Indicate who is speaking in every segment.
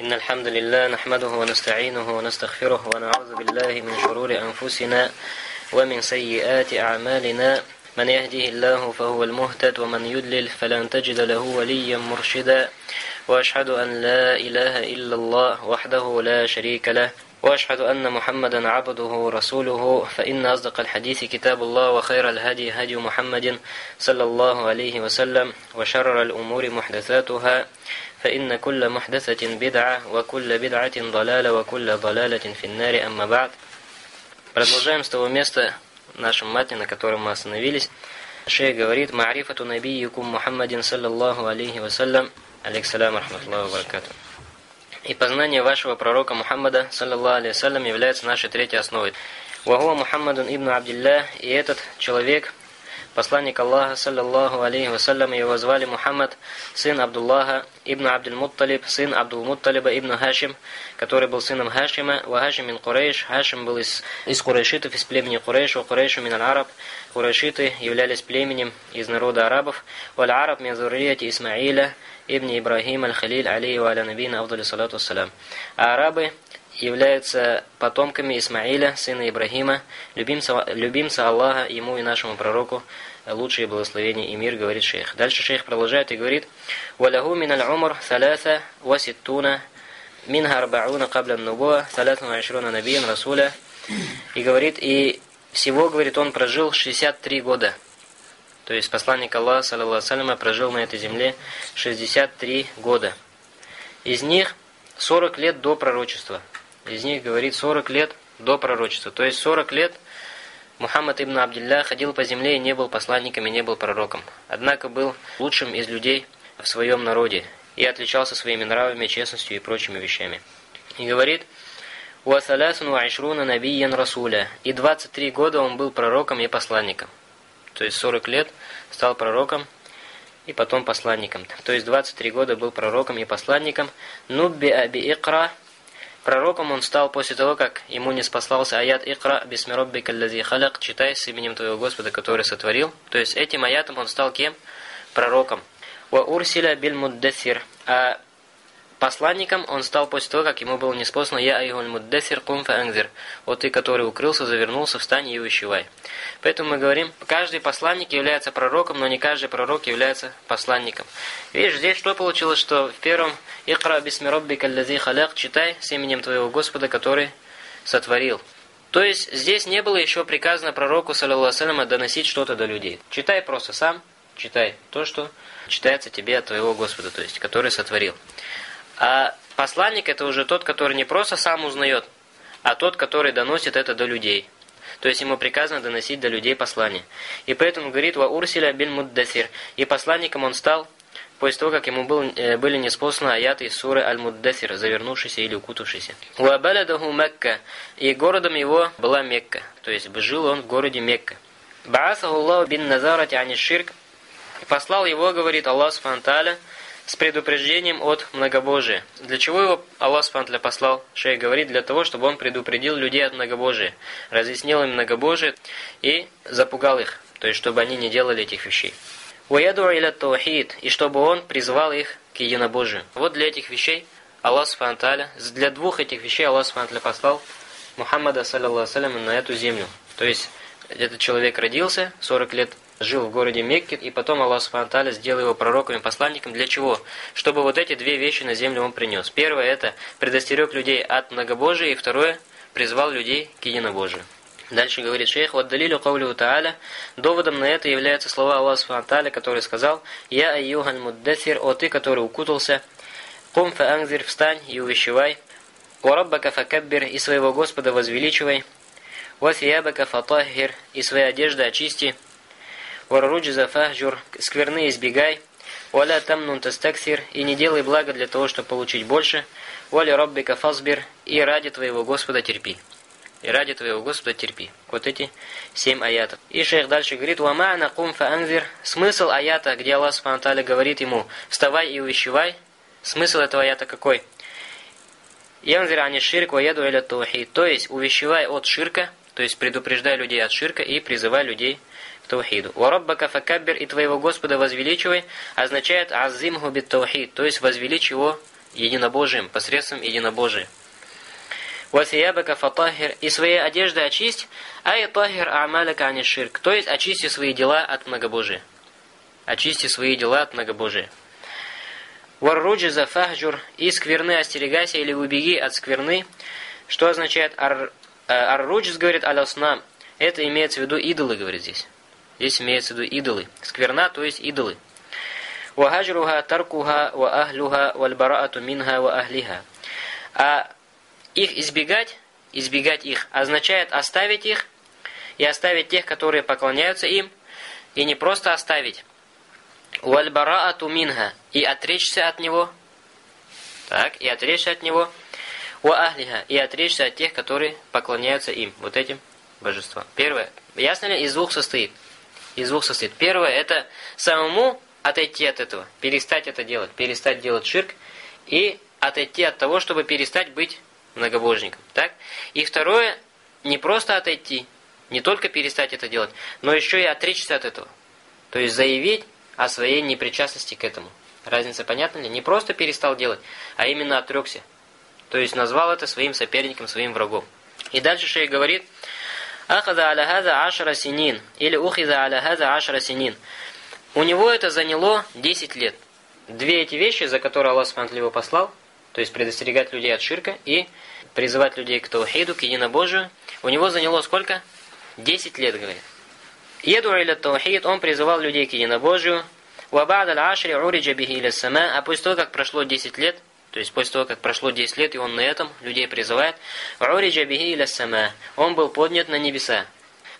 Speaker 1: إن الحمد لله نحمده ونستعينه ونستغفره ونعوذ بالله من شرور أنفسنا ومن سيئات أعمالنا. من يهده الله فهو المهتد ومن يدلل فلن تجد له وليا مرشدا. وأشهد أن لا إله إلا الله وحده لا شريك له. وأشهد أن محمدا عبده ورسوله. فإن أصدق الحديث كتاب الله وخير الهدي هدي محمد صلى الله عليه وسلم وشرر الأمور محدثاتها. فإن كل محدثة بدعة وكل بدعة ضلالة وكل ضلالة في النار أما بعد Продолжаем с того места в нашем матне, на котором мы остановились. Шейх говорит, «Ма'рифату набийюкум Мухаммадин саллаллаху алейхи вассалям, алейксалям, рахматуллаху баракату». И познание вашего пророка Мухаммада, саллаллаху алейхи вассалям, является нашей третьей основой. «Вахуа Мухаммадун ибн Абдилля» и этот человек, Посланник Аллаха, саллаллаху алейхи вассалям, его звали Мухаммад, сын Абдуллаха, ибн Абдул-Мутталиб, сын Абдул-Мутталиба, ибн Хашим, который был сыном Хашима, ва Хашим мин Курейш, Хашим был из, из Курейшитов, из племени Курейш, ва Курейшу мин араб Курейшиты являлись племенем из народа арабов, валь араб мин зуррияти Исмаиля, ибн Ибрахим аль-Халиль, алейхи ва аля набина, авдали салату ассалям. А арабы являются потомками Исмаиля, сына Ибрагима, любимца, любимца Аллаха, ему и нашему пророку, лучшие благословения и мир, говорит шейх. Дальше шейх продолжает и говорит, «Валаху мин аль-умр саласа ва ситтуна, минха арбауна кабля нубуа, салату ашруна набиян расуля». И говорит, и всего, говорит, он прожил 63 года. То есть посланник Аллаха, саллиллаху прожил на этой земле 63 года. Из них 40 лет до пророчества. Из них говорит 40 лет до пророчества. То есть 40 лет Мухаммад ибн Абдилля ходил по земле и не был посланником и не был пророком. Однако был лучшим из людей в своем народе и отличался своими нравами, честностью и прочими вещами. И говорит, «Уасалясун ваишруна набиян расуля». И 23 года он был пророком и посланником. То есть 40 лет стал пророком и потом посланником. То есть 23 года был пророком и посланником. «Нубби аби икра» Пророком он стал после того, как ему не спаслался аят «Икра бисмироббика лази халяк» «Читай с именем твоего Господа, который сотворил». То есть этим аятом он стал кем? Пророком. «Ва урсиля биль муддасир». А посланником он стал после того, как ему было неспослано «Я айгуль муддасир кум фаангзир». «Вот ты, который укрылся, завернулся, встань и увещевай». Поэтому мы говорим, каждый посланник является пророком, но не каждый пророк является посланником. Видишь, здесь что получилось, что в первом «Икра бисмироббика лази халяк» читай с именем твоего Господа, который сотворил. То есть здесь не было еще приказано пророку, саллиллаху доносить что-то до людей. Читай просто сам, читай то, что читается тебе от твоего Господа, то есть, который сотворил. А посланник это уже тот, который не просто сам узнает, а тот, который доносит это до людей. То есть ему приказано доносить до людей послание. И поэтому говорит «Ва урсиля бин муддасир». И посланником он стал после того, как ему был, э, были неспосланы аяты из суры Аль-Муддасир, завернувшийся или укутавшийся. «Ва баладаху Мекка». И городом его была Мекка. То есть жил он в городе Мекка. «Баасаху Аллаху бин назарати ани ширк». И послал его, говорит Аллах Субхану с предупреждением от многобожия. Для чего его Аллах Субтитры послал? Шей говорит, для того, чтобы он предупредил людей от многобожия, разъяснил им многобожие и запугал их, то есть чтобы они не делали этих вещей. «Уяду иля таухид» и чтобы он призвал их к единобожию. Вот для этих вещей Аллах Субтитры, для двух этих вещей Аллах Субтитры послал Мухаммада, саллиллаху на эту землю. То есть этот человек родился 40 лет жил в городе Мекке, и потом Аллах Субхану сделал его пророком и посланником. Для чего? Чтобы вот эти две вещи на землю он принес. Первое – это предостерег людей от многобожия, и второе – призвал людей к единобожию. Дальше говорит шейх, والدليل قوله تعالى, доводом на это являются слова Аллаха سبحانه который сказал, «يا أيها المدثر, о ты, который укутался, قم فأنذر, встань и увещевай, «وربك فكبر» и своего Господа возвеличивай, «وثيابك فطهر» и свои одежды очисти, «والرجز فاهجر» скверны избегай, «ولا تمنن تستكثر» и не делай благо для того, чтобы получить больше, «Валя роббика фасбир» и ради твоего Господа терпи. И ради твоего Господа терпи. Вот эти семь аятов. И шейх дальше говорит, «Вама'на кум фаанзир» Смысл аята, где Аллах Субхану говорит ему, «Вставай и увещевай». Смысл этого аята какой? «Янзир ани ширк ва яду иля таухид». То есть, увещевай от ширка, то есть предупреждай людей от ширка и призывай людей таухиду. «Вараббака факаббир» и твоего Господа возвеличивай означает «عظمه بالتوحيد», то есть возвеличь его единобожием, посредством единобожия. «وثيابك فطهر» и свои одежды очисть, أي طهر أعمالك عن الشرك, то есть очисти свои дела от многобожия. Очисти свои дела от многобожия. «والرجز فاهجر» и скверны остерегайся или убеги от скверны, что означает э, «الرجز» говорит «الأصنام», это имеется в виду идолы, говорит здесь. Здесь имеется в виду идолы. Скверна, то есть идолы. «Вахаджруха таркуха ва ахлюха вальбараату минха ва ахлиха». А их избегать, избегать их, означает оставить их и оставить тех, которые поклоняются им, и не просто оставить. Вальбараату минха и отречься от него. Так, и отречься от него. Ва и отречься от тех, которые поклоняются им, вот этим божествам. Первое, ясно ли, из двух состоит. Из двух состоит. Первое, это самому отойти от этого, перестать это делать, перестать делать ширк и отойти от того, чтобы перестать быть многобожником. Так? И второе, не просто отойти, не только перестать это делать, но еще и отречься от этого. То есть заявить о своей непричастности к этому. Разница понятна ли? Не просто перестал делать, а именно отрекся. То есть назвал это своим соперником, своим врагом. И дальше шейх говорит, «Ахаза аля хаза ашара синин» или «Ухиза аля хаза ашара синин». У него это заняло 10 лет. Две эти вещи, за которые Аллах Субтитры послал, то есть предостерегать людей от ширка и призывать людей к таухиду, к единобожию, у него заняло сколько? 10 лет, говорит. Еду или таухид, он призывал людей к единобожию, «Вабад аль-ашри уриджа бихи иля сама», а после того, как прошло 10 лет, то есть после того, как прошло 10 лет, и он на этом людей призывает, «Уриджа бихи иля сама», он был поднят на небеса.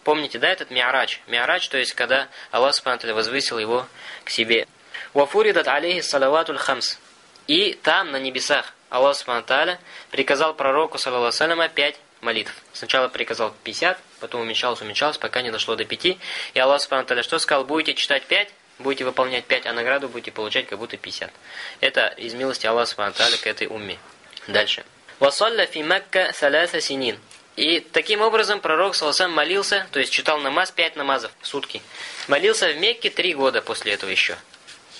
Speaker 1: Помните, да, этот миарадж? Миарадж, то есть, когда Аллах Субтитры возвысил его к себе. «Вафуридат алейхи салаватуль хамс». И там, на небесах, Аллах Субтитры приказал пророку, саллаллаху пять молитв. Сначала приказал 50, потом уменьшалось, уменьшалось, пока не дошло до 5. И Аллах Субтитры что сказал? Будете читать 5, будете выполнять 5, а награду будете получать как будто 50. Это из милости Аллаха Субтитры к этой умме. Дальше. «Васалля фи Макка саляса синин». И таким образом пророк Саласам молился, то есть читал намаз 5 намазов в сутки. Молился в Мекке 3 года после этого еще.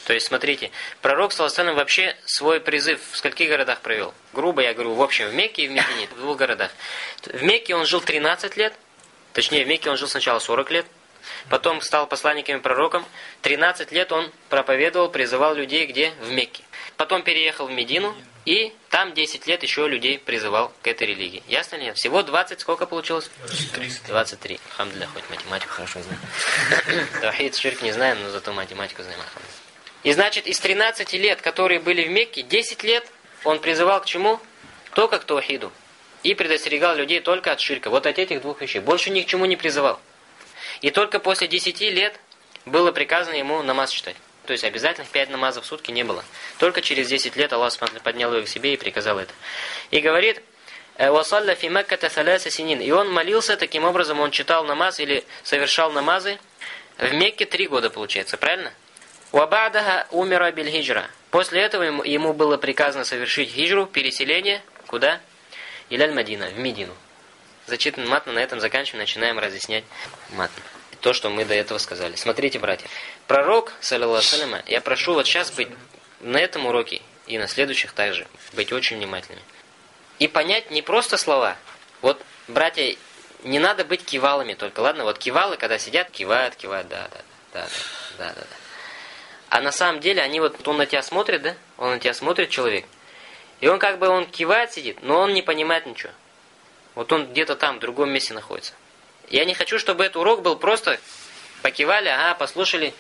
Speaker 1: То есть, смотрите, пророк Саласам вообще свой призыв в скольких городах провел? Грубо я говорю, в общем, в Мекке и в Медине, в двух городах. В Мекке он жил 13 лет, точнее, в Мекке он жил сначала 40 лет, потом стал посланником и пророком. 13 лет он проповедовал, призывал людей где? В Мекке. Потом переехал в Медину, и там 10 лет еще людей призывал к этой религии. Ясно ли? Всего 20, сколько получилось? 23. 23. Хамдля, хоть математику хорошо знаю. Тахид, ширк не знаем, но зато математику знаем. И значит, из 13 лет, которые были в Мекке, 10 лет он призывал к чему? Только к Таухиду. И предостерегал людей только от ширка. Вот от этих двух вещей. Больше ни к чему не призывал. И только после 10 лет было приказано ему намаз читать. То есть обязательных 5 намазов в сутки не было. Только через 10 лет Аллах поднял его к себе и приказал это. И говорит, «Э, «Васалля фи Макката саляса синин». И он молился, таким образом он читал намаз или совершал намазы в Мекке три года, получается, правильно? «Вабадаха умера биль хиджра». После этого ему было приказано совершить хиджру, переселение, куда? Иляль Мадина, в Медину. Зачитан матно, на этом заканчиваем, начинаем разъяснять матно то, что мы до этого сказали. Смотрите, братья. Пророк, саллиллаху я прошу вот сейчас быть на этом уроке и на следующих также быть очень внимательными. И понять не просто слова. Вот, братья, не надо быть кивалами только, ладно? Вот кивалы, когда сидят, кивают, кивают, да, да, да, да, да, да. А на самом деле они вот, он на тебя смотрит, да? Он на тебя смотрит, человек. И он как бы, он кивает, сидит, но он не понимает ничего. Вот он где-то там, в другом месте находится. Я не хочу, чтобы этот урок был просто покивали, ага, послушали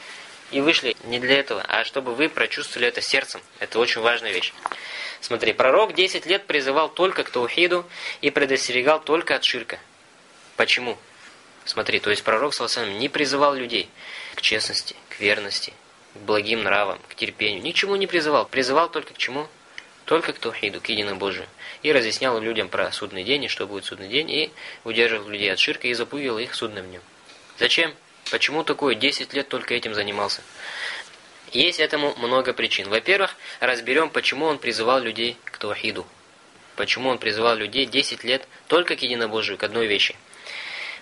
Speaker 1: и вышли. Не для этого, а чтобы вы прочувствовали это сердцем. Это очень важная вещь. Смотри, пророк 10 лет призывал только к таухиду и предостерегал только от ширка. Почему? Смотри, то есть пророк Саласалам не призывал людей к честности, к верности, к благим нравам, к терпению. Ничему не призывал. Призывал только к чему? Только к таухиду, к единобожию и разъяснял людям про судный день, и что будет судный день, и удерживал людей от ширка и запугивал их судным днем. Зачем? Почему такое 10 лет только этим занимался? Есть этому много причин. Во-первых, разберем, почему он призывал людей к таухиду. Почему он призывал людей 10 лет только к единобожию, к одной вещи.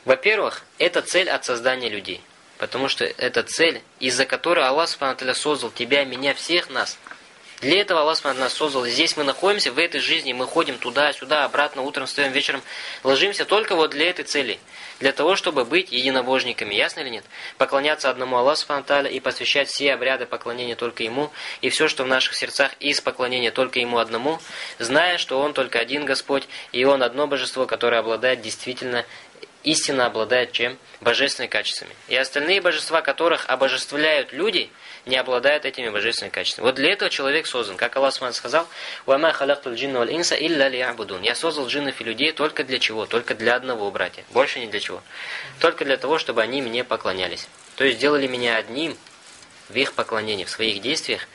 Speaker 1: Во-первых, это цель от создания людей. Потому что это цель, из-за которой Аллах Субхану создал тебя, меня, всех нас. Для этого Аллах нас создал. Здесь мы находимся, в этой жизни мы ходим туда-сюда, обратно, утром встаем, вечером ложимся только вот для этой цели. Для того, чтобы быть единобожниками. Ясно или нет? Поклоняться одному Аллаху Субхану и посвящать все обряды поклонения только Ему, и все, что в наших сердцах из поклонения только Ему одному, зная, что Он только один Господь, и Он одно божество, которое обладает действительно истинно обладает чем? Божественными качествами. И остальные божества, которых обожествляют люди, не обладают этими божественными качествами. Вот для этого человек создан. Как Аллах Субхану сказал, «Вама халактул джинна валь инса илля лиябудун». Я создал джиннов и людей только для чего? Только для одного, братья. Больше не для чего. Только для того, чтобы они мне поклонялись. То есть сделали меня одним в их поклонении, в своих действиях,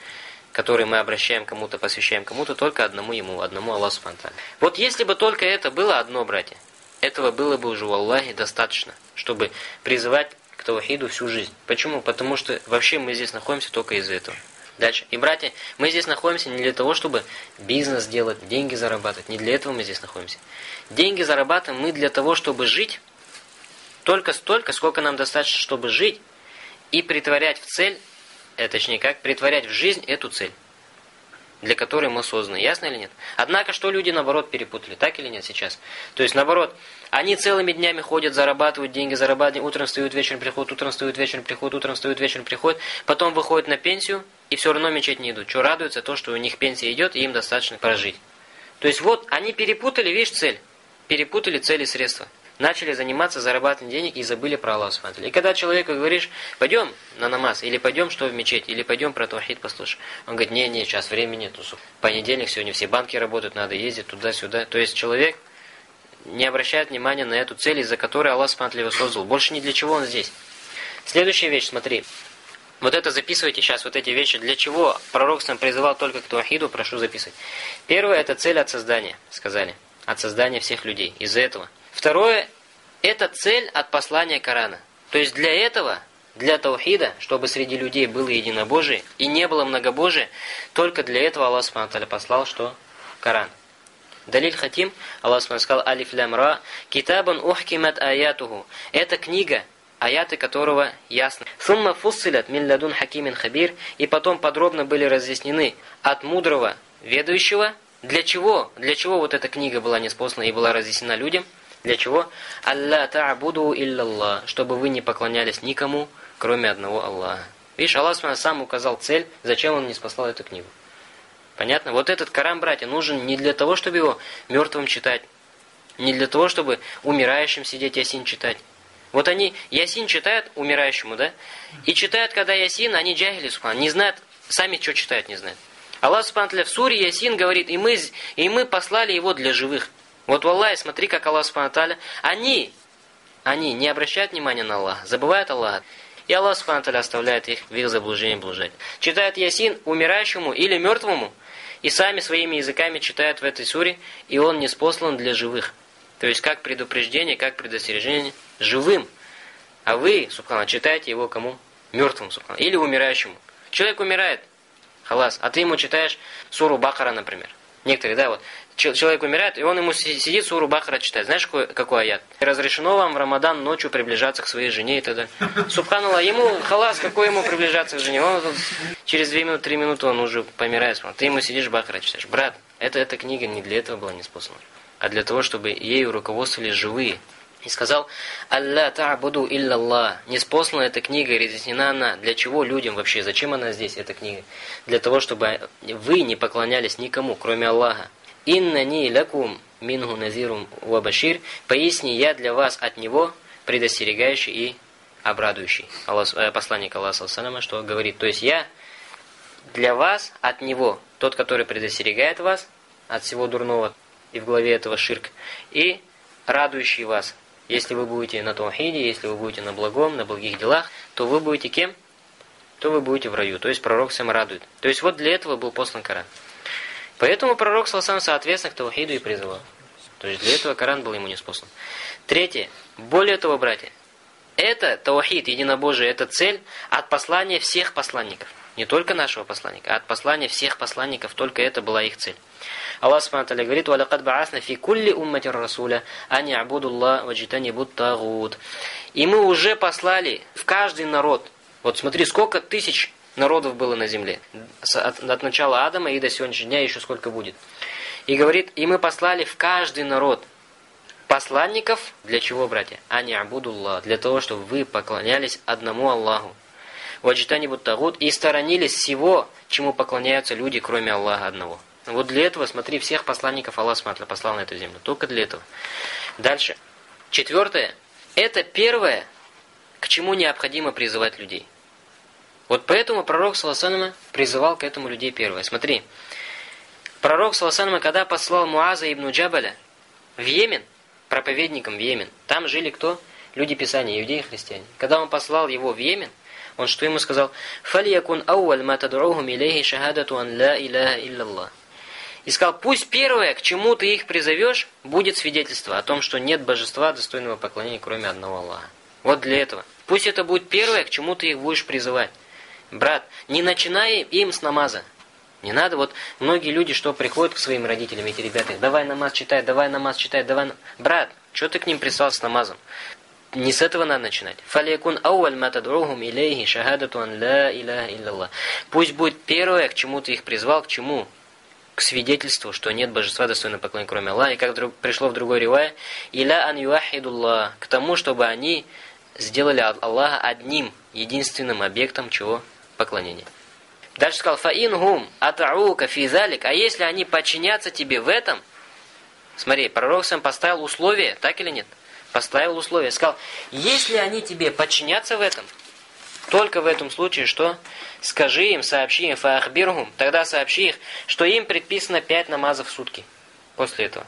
Speaker 1: которые мы обращаем кому-то, посвящаем кому-то, только одному ему, одному Аллаху Субхану Вот если бы только это было одно, братья, этого было бы уже в Аллахе достаточно, чтобы призывать к таухиду всю жизнь. Почему? Потому что вообще мы здесь находимся только из-за этого. Дальше. И, братья, мы здесь находимся не для того, чтобы бизнес делать, деньги зарабатывать. Не для этого мы здесь находимся. Деньги зарабатываем мы для того, чтобы жить только столько, сколько нам достаточно, чтобы жить и притворять в цель, э, точнее как, притворять в жизнь эту цель для которой мы созданы. Ясно или нет? Однако, что люди, наоборот, перепутали, так или нет сейчас? То есть, наоборот, они целыми днями ходят, зарабатывают деньги, зарабатывают, утром встают, вечером приходят, утром встают, вечером приходят, утром встают, вечером приходят, потом выходят на пенсию и все равно мечеть не идут. Что радуется, то, что у них пенсия идет, и им достаточно прожить. То есть, вот, они перепутали, видишь, цель. Перепутали цели и средства начали заниматься зарабатыванием денег и забыли про Аллаха Субхану И когда человеку говоришь, пойдем на намаз, или пойдем что в мечеть, или пойдем про Тавхид послушай. Он говорит, не, не, сейчас времени нету. Понедельник, сегодня все банки работают, надо ездить туда-сюда. То есть человек не обращает внимания на эту цель, из-за которой Аллах Субхану его создал. Больше ни для чего он здесь. Следующая вещь, смотри. Вот это записывайте, сейчас вот эти вещи. Для чего пророк сам призывал только к Туахиду, прошу записывать. Первое, это цель от создания, сказали. От создания всех людей. Из-за этого. Второе, это цель от послания Корана. То есть для этого, для таухида, чтобы среди людей было единобожие и не было многобожия, только для этого Аллах Субхану послал что? Коран. Далиль Хатим, Аллах Субхану сказал, Алиф Лям Ра, Китабан ухкимат аятуху. Это книга, аяты которого ясны. Сумма фуссилят мин ладун хакимин хабир, и потом подробно были разъяснены от мудрого ведущего. Для чего? Для чего вот эта книга была неспослана и была разъяснена людям? Для чего? «Алла та'буду илляллах», чтобы вы не поклонялись никому, кроме одного Аллаха. Видишь, Аллах сам указал цель, зачем он не спасал эту книгу. Понятно? Вот этот Коран, братья, нужен не для того, чтобы его мертвым читать, не для того, чтобы умирающим сидеть Ясин читать. Вот они Ясин читают умирающему, да? И читают, когда Ясин, они джахили, субхан, не знают, сами что читают, не знают. Аллах субхану в суре Ясин говорит, и мы, и мы послали его для живых. Вот в Аллахе, смотри, как Аллах Субхану они, они не обращают внимания на Аллаха, забывают Аллаха. И Аллах Субхану оставляет их в их заблуждении блуждать. Читают Ясин умирающему или мертвому, и сами своими языками читают в этой суре, и он не спослан для живых. То есть как предупреждение, как предостережение живым. А вы, Субхану, читаете его кому? Мертвому, Субхану. Или умирающему. Человек умирает, халас, а ты ему читаешь суру Бахара, например. Некоторые, да, вот, человек умирает, и он ему сидит суру Бахара читает. Знаешь, какой, какой аят? Разрешено вам в Рамадан ночью приближаться к своей жене и т.д. Субханаллах, ему халас, какой ему приближаться к жене? Он тут, через 2 минуты, 3 минуты он уже помирает. Ты ему сидишь Бахара читаешь. Брат, это, эта книга не для этого была неспособна, а для того, чтобы ею руководствовались живые. И сказал, «Алла та'буду илляллах». Неспослана эта книга, разъяснена она. Для чего людям вообще? Зачем она здесь, эта книга? Для того, чтобы вы не поклонялись никому, кроме Аллаха. «Иннани лакум мингу назирум ва башир». Поясни, я для вас от него предостерегающий и обрадующий. Аллах, э, посланник Аллаха, что говорит, то есть я для вас от него, тот, который предостерегает вас от всего дурного, и в главе этого ширк, и радующий вас если вы будете на таухиде, если вы будете на благом, на благих делах, то вы будете кем? То вы будете в раю. То есть пророк сам радует. То есть вот для этого был послан Коран. Поэтому пророк сам соответственно к таухиду и призывал. То есть для этого Коран был ему не спослан. Третье. Более того, братья, это таухид, единобожие, это цель от послания всех посланников. Не только нашего посланника, а от послания всех посланников, только это была их цель. Аллах Субхану говорит: "Валакад баасна фи кулли уммати расуля ан ябудуллах ваджитанибут тагут". И мы уже послали в каждый народ. Вот смотри, сколько тысяч народов было на земле. От, от начала Адама и до сегодняшнего дня еще сколько будет. И говорит, и мы послали в каждый народ посланников, для чего, братья? Ани абудуллах, для того, чтобы вы поклонялись одному Аллаху. Ваджитани буттагут и сторонились всего, чему поклоняются люди, кроме Аллаха одного. Вот для этого, смотри, всех посланников Аллах смотрел, послал на эту землю. Только для этого. Дальше. Четвертое. Это первое, к чему необходимо призывать людей. Вот поэтому пророк Саласанама призывал к этому людей первое. Смотри. Пророк Саласанама, когда послал Муаза ибн Джабаля в Йемен, проповедником в Йемен, там жили кто? Люди Писания, иудеи и христиане. Когда он послал его в Йемен, он что ему сказал? «Фалиякун ауаль ма тадруухум илейхи шахадату ан ла илляха илляллах». И сказал, пусть первое, к чему ты их призовешь, будет свидетельство о том, что нет божества, достойного поклонения, кроме одного Аллаха. Вот для этого. Пусть это будет первое, к чему ты их будешь призывать. Брат, не начинай им с намаза. Не надо, вот многие люди, что приходят к своим родителям, эти ребята, давай намаз читай, давай намаз читай, давай... Брат, что ты к ним прислал с намазом? Не с этого надо начинать. Фалякун ауаль матадругум илейхи шахадату ан ла илляха илляллах. Пусть будет первое, к чему ты их призвал, к чему? к свидетельству, что нет божества достойного поклонения, кроме Аллаха. И как пришло в другой ривае, «Иля ан юахидуллах» к тому, чтобы они сделали Аллаха одним, единственным объектом чего? Поклонения. Дальше сказал, «Фаин гум атаука физалик», а если они подчинятся тебе в этом, смотри, пророк сам поставил условие, так или нет? Поставил условие, сказал, если они тебе подчинятся в этом, только в этом случае, что скажи им, сообщи им, фаахбирхум, тогда сообщи их, что им предписано пять намазов в сутки. После этого.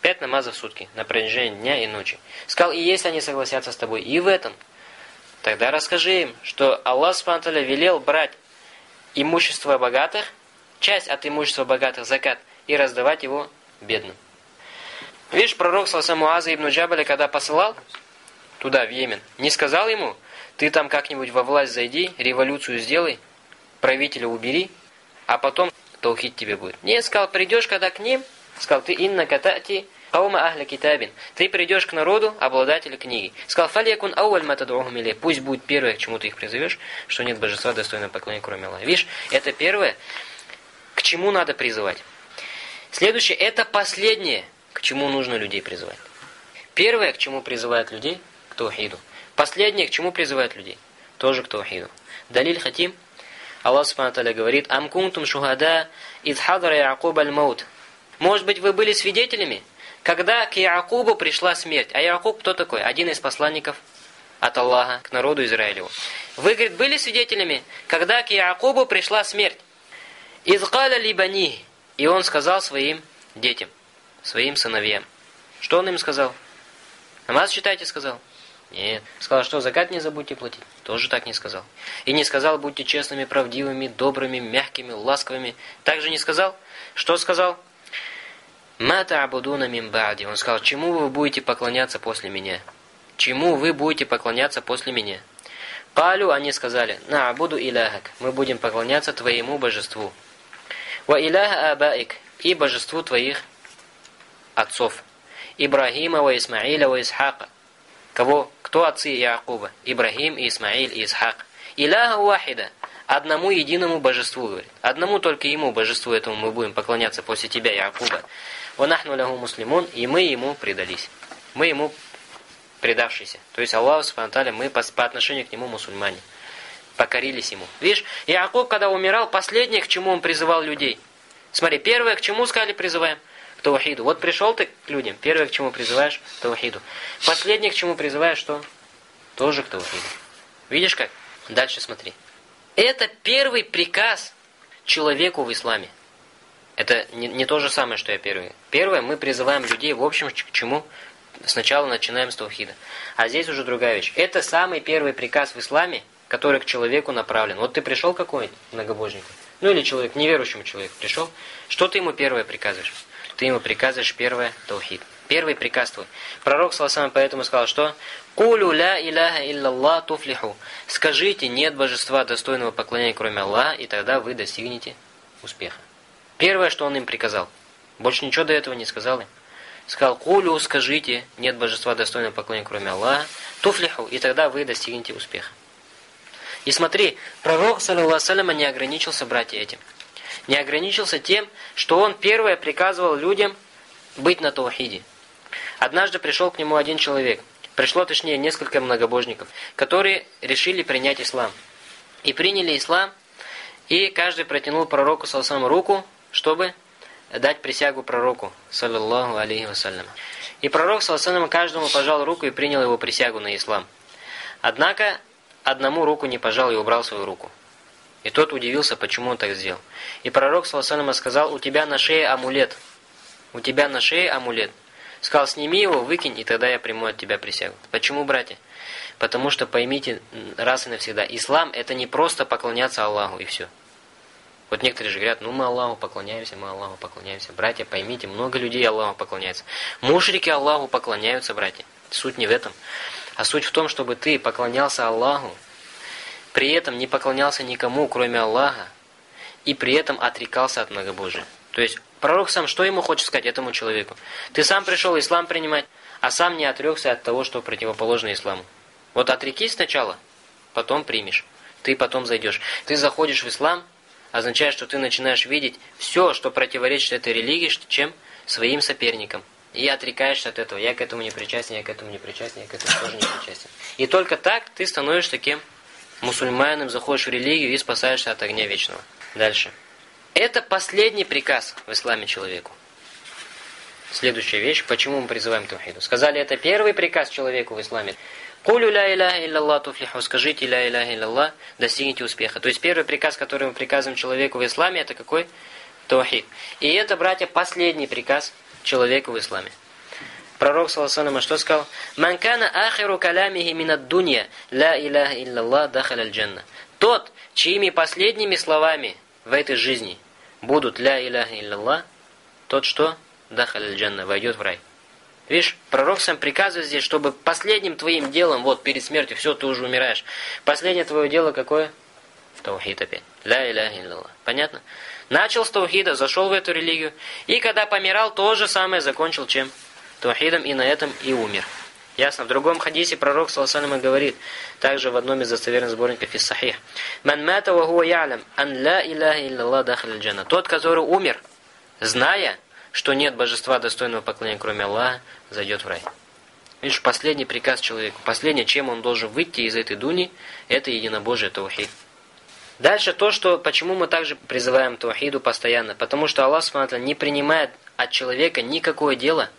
Speaker 1: Пять намазов в сутки на протяжении дня и ночи. Сказал, и если они согласятся с тобой и в этом, тогда расскажи им, что Аллах Субтитры велел брать имущество богатых, часть от имущества богатых закат, и раздавать его бедным. Видишь, пророк Салсамуаза ибн Джабаля, когда посылал туда, в Йемен, не сказал ему, ты там как-нибудь во власть зайди, революцию сделай, правителя убери, а потом таухид тебе будет. Нет, сказал, придешь когда к ним, сказал, ты инна катати каума ахля китабин. Ты придешь к народу, обладателя книги. Сказал, фалякун ауаль матадухум или пусть будет первое, к чему ты их призовешь, что нет божества достойного поклонения, кроме Аллаха. Видишь, это первое, к чему надо призывать. Следующее, это последнее, к чему нужно людей призывать. Первое, к чему призывают людей, к таухиду. Последнее, к чему призывают людей? Тоже к таухиду. Далиль хатим. Аллах Субхану говорит, «Ам кунтум шухада из хадара аль-маут». Может быть, вы были свидетелями, когда к Якубу пришла смерть. А Якуб кто такой? Один из посланников от Аллаха к народу Израилеву. Вы, говорит, были свидетелями, когда к Якубу пришла смерть. «Изкаля либани». И он сказал своим детям, своим сыновьям. Что он им сказал? Намаз читайте, сказал. Нет. Сказал, что закат не забудьте платить. Тоже так не сказал. И не сказал, будьте честными, правдивыми, добрыми, мягкими, ласковыми. Также не сказал. Что сказал? Мата абудуна мимбади. Он сказал, чему вы будете поклоняться после меня? Чему вы будете поклоняться после меня? Палю они сказали, на абуду иляхак. Мы будем поклоняться твоему божеству. Ва иляха абаик. И божеству твоих отцов. Ибрагима ва Исмаиля ва Исхака. Кого? Кто отцы Якуба? Ибрагим, Исмаиль Исхак. Иляха вахида. Одному единому божеству, говорит. Одному только ему, божеству этому, мы будем поклоняться после тебя, Якуба. Ванахну лягу муслимун, и мы ему предались. Мы ему предавшиеся. То есть Аллах, Субтитры, мы по, по отношению к нему мусульмане. Покорились ему. Видишь, Якуб, когда умирал, последнее, к чему он призывал людей. Смотри, первое, к чему сказали призываем – таухиду. Вот пришел ты к людям, первое, к чему призываешь, таухиду. Последнее, к чему призываешь, что? Тоже к таухиду. Видишь как? Дальше смотри. Это первый приказ человеку в исламе. Это не, не то же самое, что я первый. Первое, мы призываем людей, в общем, к чему? Сначала начинаем с таухида. А здесь уже другая вещь. Это самый первый приказ в исламе, который к человеку направлен. Вот ты пришел какой-нибудь многобожник, ну или человек, неверующему человеку пришел, что ты ему первое приказываешь? ты ему приказываешь первое – таухид. Первый приказ твой. Пророк, саласам, поэтому сказал, что «Кулю ля иляха иллаллах туфлиху» Скажите, нет божества достойного поклонения, кроме Аллаха, и тогда вы достигнете успеха. Первое, что он им приказал. Больше ничего до этого не сказал им. Сказал, «Кулю, скажите, нет божества достойного поклонения, кроме Аллаха, туфлиху» и тогда вы достигнете успеха. И смотри, пророк, саллиллаху не ограничился, братья, этим. Не ограничился тем, что он первое приказывал людям быть на таухиде. Однажды пришел к нему один человек. Пришло, точнее, несколько многобожников, которые решили принять ислам. И приняли ислам, и каждый протянул пророку, салсам, руку, чтобы дать присягу пророку, саллиллаху алейхи вассалям. И пророк, салсам, каждому пожал руку и принял его присягу на ислам. Однако, одному руку не пожал и убрал свою руку. И тот удивился, почему он так сделал. И пророк, салсам, сказал, у тебя на шее амулет. У тебя на шее амулет. Сказал, сними его, выкинь, и тогда я приму от тебя присягу. Почему, братья? Потому что поймите раз и навсегда, ислам это не просто поклоняться Аллаху и все. Вот некоторые же говорят, ну мы Аллаху поклоняемся, мы Аллаху поклоняемся. Братья, поймите, много людей Аллаху поклоняются. Мушрики Аллаху поклоняются, братья. Суть не в этом. А суть в том, чтобы ты поклонялся Аллаху, при этом не поклонялся никому, кроме Аллаха, и при этом отрекался от многобожия. То есть, пророк сам, что ему хочет сказать этому человеку? Ты сам пришел ислам принимать, а сам не отрекся от того, что противоположно исламу. Вот отрекись сначала, потом примешь. Ты потом зайдешь. Ты заходишь в ислам, означает, что ты начинаешь видеть все, что противоречит этой религии, чем своим соперникам. И отрекаешься от этого. Я к этому не причастен, я к этому не причастен, я к этому тоже не причастен. И только так ты становишься таким мусульманином, заходишь в религию и спасаешься от огня вечного. Дальше. Это последний приказ в исламе человеку. Следующая вещь, почему мы призываем к таухиду. Сказали, это первый приказ человеку в исламе. Кулю ля иляха илляллах туфлиху. Скажите ля иляха илляллах, достигните успеха. То есть первый приказ, который мы приказываем человеку в исламе, это какой? Таухид. И это, братья, последний приказ человеку в исламе. Пророк, саллаху что сказал? «Ман кана ахиру калямихи минад дунья, ля иляха илляллах дахал аль-джанна». Тот, чьими последними словами в этой жизни будут ля иляха илляллах, тот что? Дахал аль-джанна, войдет в рай. Видишь, пророк сам приказывает здесь, чтобы последним твоим делом, вот перед смертью, все, ты уже умираешь. Последнее твое дело какое? Таухид опять. Ля иляха илляллах. Понятно? Начал с таухида, зашел в эту религию. И когда помирал, то же самое закончил чем? Таухидом и на этом и умер. Ясно. В другом хадисе пророк, саллаху говорит, также в одном из достоверных сборников из Сахих. «Ман мата ва ялям, ан ла иляха илляллах дахаль джанна». Тот, который умер, зная, что нет божества достойного поклонения, кроме Аллаха, зайдет в рай. Видишь, последний приказ человеку, последнее, чем он должен выйти из этой дуни, это единобожие таухид. Дальше то, что почему мы также призываем таухиду постоянно, потому что Аллах Субтитры не принимает от человека никакое дело,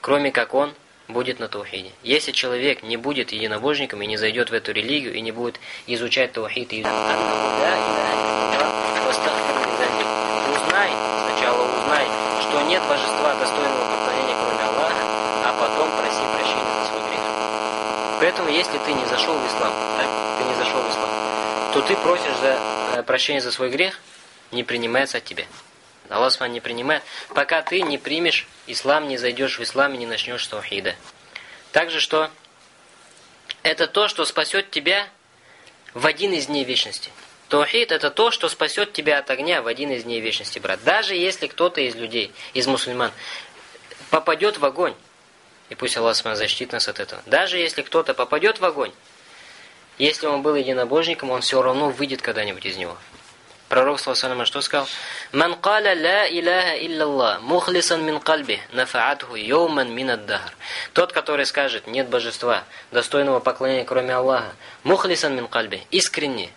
Speaker 1: кроме как он будет на таухиде. Если человек не будет единобожником и не зайдет в эту религию и не будет изучать таухид и узнай, что нет божества достойного поклонения, кроме Аллаха, а потом проси прощения за свой грех. Поэтому, если ты не зашел в ислам, так, ты не зашел в ислам, то ты просишь за э, прощение за свой грех, не принимается от тебя. Аллах с не принимает, пока ты не примешь ислам, не зайдешь в ислам и не начнешь с таухида. Также что? Это то, что спасет тебя в один из дней вечности. Таухид это то, что спасет тебя от огня в один из дней вечности, брат. Даже если кто-то из людей, из мусульман, попадет в огонь, и пусть Аллах защитит нас от этого. Даже если кто-то попадет в огонь, если он был единобожником, он все равно выйдет когда-нибудь из него. Пророк, саллаху что сказал? «Ман каля ла иляха илляллах, мухлисан мин кальби, нафаатху йоуман мин аддахар». Тот, который скажет, нет божества, достойного поклонения, кроме Аллаха, мухлисан мин кальби, искренне,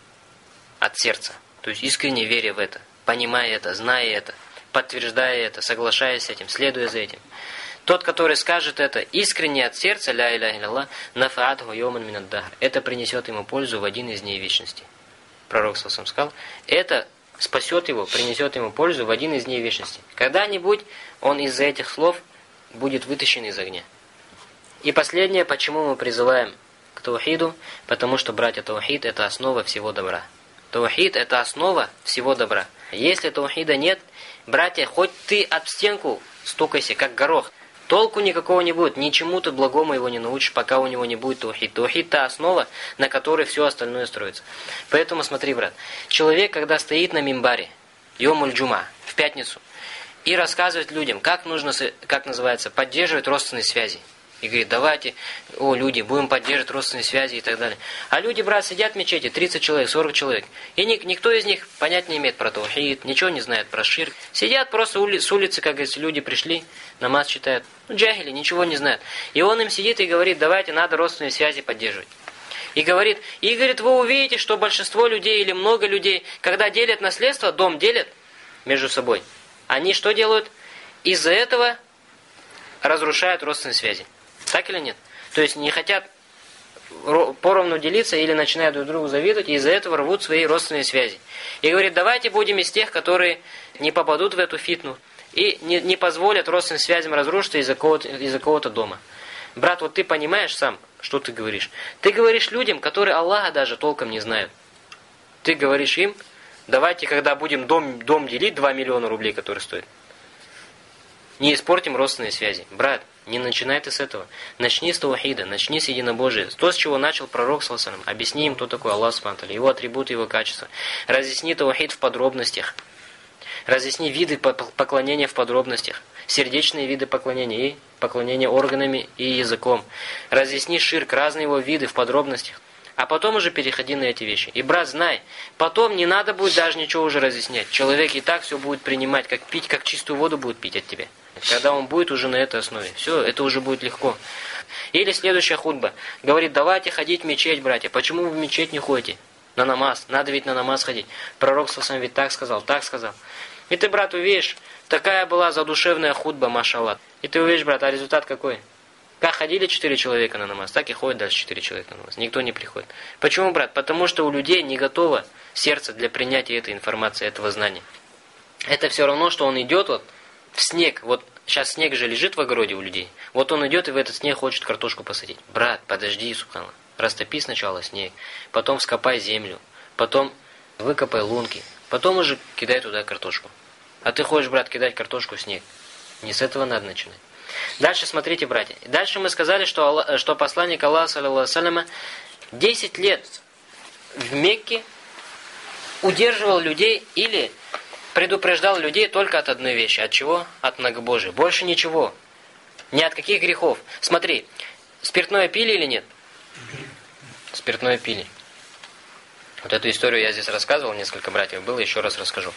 Speaker 1: от сердца. То есть искренне веря в это, понимая это, зная это, подтверждая это, соглашаясь с этим, следуя за этим. Тот, который скажет это искренне от сердца, ля иля илlallah, нафаатху йоман минаддахр. Это принесет ему пользу в один из дней вечности. Пророк сам сказал, это спасет его, принесет ему пользу в один из дней вечности. Когда-нибудь он из-за этих слов будет вытащен из огня. И последнее, почему мы призываем к таухиду, потому что, братья, таухид – это основа всего добра. Таухид – это основа всего добра. Если таухида нет, братья, хоть ты об стенку стукайся, как горох, толку никакого не будет, ничему ты благому его не научишь, пока у него не будет таухид. Таухид – та основа, на которой все остальное строится. Поэтому смотри, брат, человек, когда стоит на мимбаре, йомуль джума, в пятницу, и рассказывает людям, как нужно, как называется, поддерживать родственные связи. И говорит, давайте, о, люди, будем поддерживать родственные связи и так далее. А люди, брат, сидят в мечети, 30 человек, 40 человек. И ник, никто из них понять не имеет про таухид, ничего не знает про ширк. Сидят просто ули, с улицы, как говорится, люди пришли, намаз читают. Ну, джахили, ничего не знают. И он им сидит и говорит, давайте, надо родственные связи поддерживать. И говорит, и говорит, вы увидите, что большинство людей или много людей, когда делят наследство, дом делят между собой, они что делают? Из-за этого разрушают родственные связи. Так или нет? То есть не хотят поровну делиться или начинают друг другу завидовать, и из-за этого рвут свои родственные связи. И говорит, давайте будем из тех, которые не попадут в эту фитну и не, не позволят родственным связям разрушиться из-за кого-то из кого дома. Брат, вот ты понимаешь сам, что ты говоришь? Ты говоришь людям, которые Аллаха даже толком не знают. Ты говоришь им, давайте, когда будем дом, дом делить, 2 миллиона рублей, который стоит, не испортим родственные связи. Брат, не начинай ты с этого. Начни с таухида, начни с единобожия. То, с чего начал пророк Саласалам. Объясни им, кто такой Аллах Субтитры, его атрибуты, его качества. Разъясни таухид в подробностях. Разъясни виды поклонения в подробностях. Сердечные виды поклонения и поклонение органами и языком. Разъясни ширк, разные его виды в подробностях. А потом уже переходи на эти вещи. И, брат, знай, потом не надо будет даже ничего уже разъяснять. Человек и так все будет принимать, как пить, как чистую воду будет пить от тебя. Когда он будет уже на этой основе. Все, это уже будет легко. Или следующая худба. Говорит, давайте ходить в мечеть, братья. Почему вы в мечеть не ходите? На намаз. Надо ведь на намаз ходить. Пророк сам ведь так сказал, так сказал. И ты, брат, увидишь, такая была задушевная худба, машаллах. И ты увидишь, брат, а результат какой? Как ходили четыре человека на намаз, так и ходят дальше четыре человека на намаз. Никто не приходит. Почему, брат? Потому что у людей не готово сердце для принятия этой информации, этого знания. Это все равно, что он идет вот снег. Вот сейчас снег же лежит в огороде у людей. Вот он идет и в этот снег хочет картошку посадить. Брат, подожди, субханаллах. Растопи сначала снег, потом вскопай землю, потом выкопай лунки, потом уже кидай туда картошку. А ты хочешь, брат, кидать картошку в снег. Не с этого надо начинать. Дальше смотрите, братья. Дальше мы сказали, что, что посланник Аллаха, саллиллаху 10 лет в Мекке удерживал людей или предупреждал людей только от одной вещи. От чего? От многобожия. Больше ничего. Ни от каких грехов. Смотри, спиртное пили или нет? Спиртное пили. Вот эту историю я здесь рассказывал, несколько братьев было, еще раз расскажу.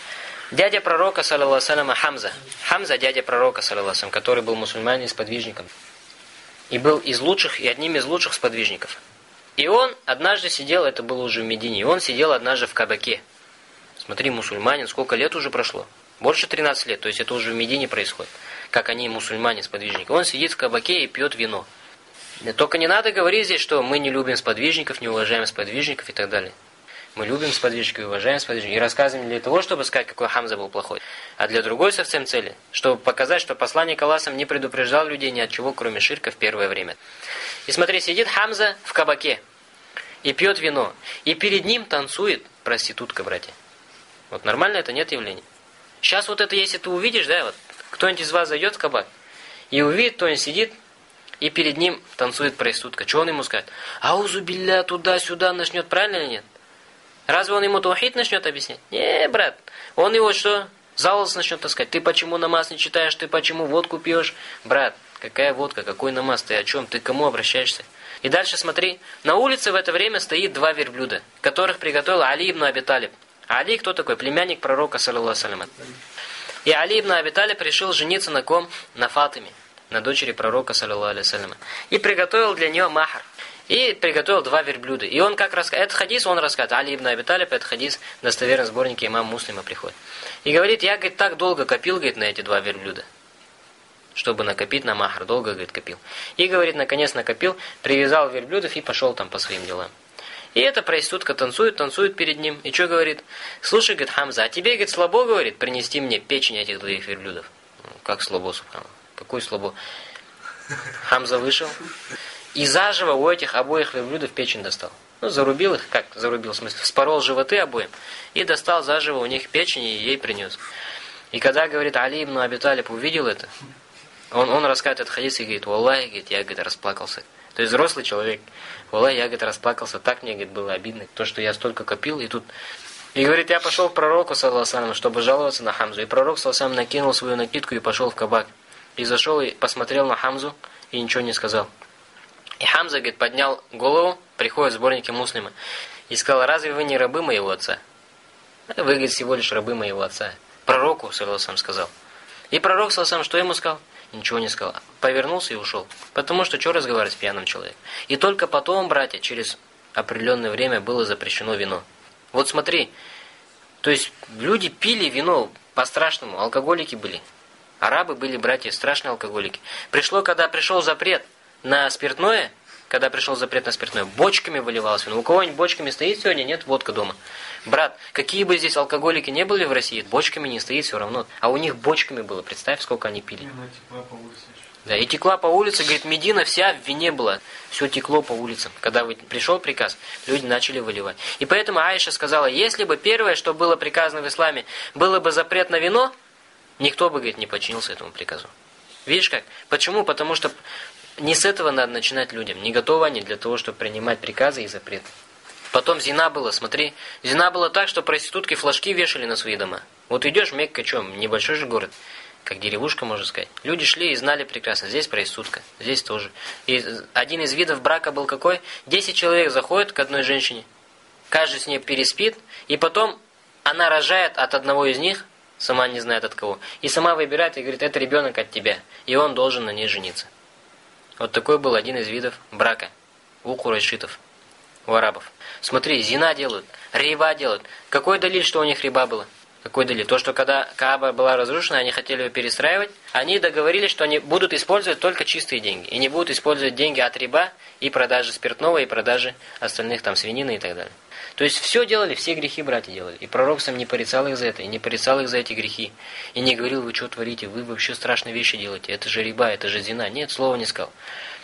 Speaker 1: Дядя пророка, саллиллаху Хамза. Хамза, дядя пророка, саллиллаху который был мусульманин сподвижником. И был из лучших, и одним из лучших сподвижников. И он однажды сидел, это было уже в Медине, и он сидел однажды в кабаке. Смотри, мусульманин, сколько лет уже прошло? Больше 13 лет, то есть это уже в Медине происходит. Как они, мусульмане, сподвижники. Он сидит в кабаке и пьет вино. Только не надо говорить здесь, что мы не любим сподвижников, не уважаем сподвижников и так далее. Мы любим сподвижников и уважаем сподвижников. И рассказываем для того, чтобы сказать, какой Хамза был плохой. А для другой совсем цели. Чтобы показать, что посланник Аллахом не предупреждал людей ни от чего, кроме ширка в первое время. И смотри, сидит Хамза в кабаке. И пьет вино. И перед ним танцует проститутка, братья. Вот нормально это нет явления. Сейчас вот это, если ты увидишь, да, вот кто-нибудь из вас зайдет в кабак и увидит, кто-нибудь сидит, и перед ним танцует проститутка. Что он ему скажет? Аузу билля туда-сюда начнет, правильно или нет? Разве он ему таухид начнет объяснять? Не, брат. Он его что? За волос начнет таскать. Ты почему намаз не читаешь? Ты почему водку пьешь? Брат, какая водка? Какой намаз? Ты о чем? Ты к кому обращаешься? И дальше смотри. На улице в это время стоит два верблюда, которых приготовил Али ибн Абиталиб. Али кто такой? Племянник пророка, саллиллаху И Али ибн Абиталиб решил жениться на ком? На Фатиме, на дочери пророка, саллиллаху И приготовил для нее махар. И приготовил два верблюда. И он как рассказывает, этот хадис он рассказывает, Али ибн Аби Талиб, этот хадис в достоверном сборнике имам Муслима приходит. И говорит, я, говорит, так долго копил, говорит, на эти два верблюда. Чтобы накопить на махар, долго, говорит, копил. И, говорит, наконец накопил, привязал верблюдов и пошел там по своим делам. И эта проститутка танцует, танцует перед ним. И что говорит? Слушай, говорит, Хамза, а тебе, говорит, слабо, говорит, принести мне печень этих двоих верблюдов. Ну, как слабо, субхану? Какой слабо? Хамза вышел. И заживо у этих обоих верблюдов печень достал. Ну, зарубил их, как зарубил, в смысле, вспорол животы обоим. И достал заживо у них печень и ей принес. И когда, говорит, Али ибн Абиталиб увидел это, он, он рассказывает этот хадис и говорит, Валлахи, говорит, я, говорит, расплакался. То есть взрослый человек. Валлахи, я, говорит, расплакался. Так мне, говорит, было обидно. То, что я столько копил, и тут... И говорит, я пошел к пророку, саллаху чтобы жаловаться на Хамзу. И пророк, саллаху накинул свою накидку и пошел в кабак. и зашел и посмотрел на Хамзу и ничего не сказал. И Хамза, говорит, поднял голову, приходят сборники муслима, и сказал, разве вы не рабы моего отца? Вы, говорит, всего лишь рабы моего отца. Пророку, сам сказал. И пророк, сам что ему сказал? Ничего не сказал. Повернулся и ушел. Потому что что разговаривать с пьяным человеком? И только потом, братья, через определенное время было запрещено вино. Вот смотри, то есть люди пили вино по-страшному, алкоголики были. Арабы были братья, страшные алкоголики. Пришло, когда пришел запрет на спиртное, когда пришел запрет на спиртное, бочками выливалось вино. У кого-нибудь бочками стоит сегодня, нет водка дома. Брат, какие бы здесь алкоголики не были в России, бочками не стоит все равно. А у них бочками было, представь, сколько они пили. Да, и текла по улице, говорит, Медина вся в вине была. Все текло по улицам. Когда пришел приказ, люди начали выливать. И поэтому Аиша сказала, если бы первое, что было приказано в исламе, было бы запрет на вино, никто бы, говорит, не подчинился этому приказу. Видишь как? Почему? Потому что не с этого надо начинать людям. Не готовы они для того, чтобы принимать приказы и запреты. Потом зина было, смотри. Зина было так, что проститутки флажки вешали на свои дома. Вот идешь, Мекка, что, небольшой же город. Как деревушка, можно сказать. Люди шли и знали прекрасно. Здесь проститутка, здесь тоже. И один из видов брака был какой? Десять человек заходят к одной женщине. Каждый с ней переспит. И потом она рожает от одного из них, сама не знает от кого. И сама выбирает и говорит, это ребенок от тебя. И он должен на ней жениться. Вот такой был один из видов брака у курайшитов, у арабов. Смотри, зина делают, риба делают. Какой далиль, что у них риба было? Какой далиль? То, что когда Кааба была разрушена, они хотели ее перестраивать, они договорились, что они будут использовать только чистые деньги. И не будут использовать деньги от риба и продажи спиртного, и продажи остальных там свинины и так далее. То есть все делали, все грехи братья делали. И пророк сам не порицал их за это, и не порицал их за эти грехи. И не говорил, вы что творите, вы вообще страшные вещи делаете, это же риба, это же зина. Нет, слова не сказал.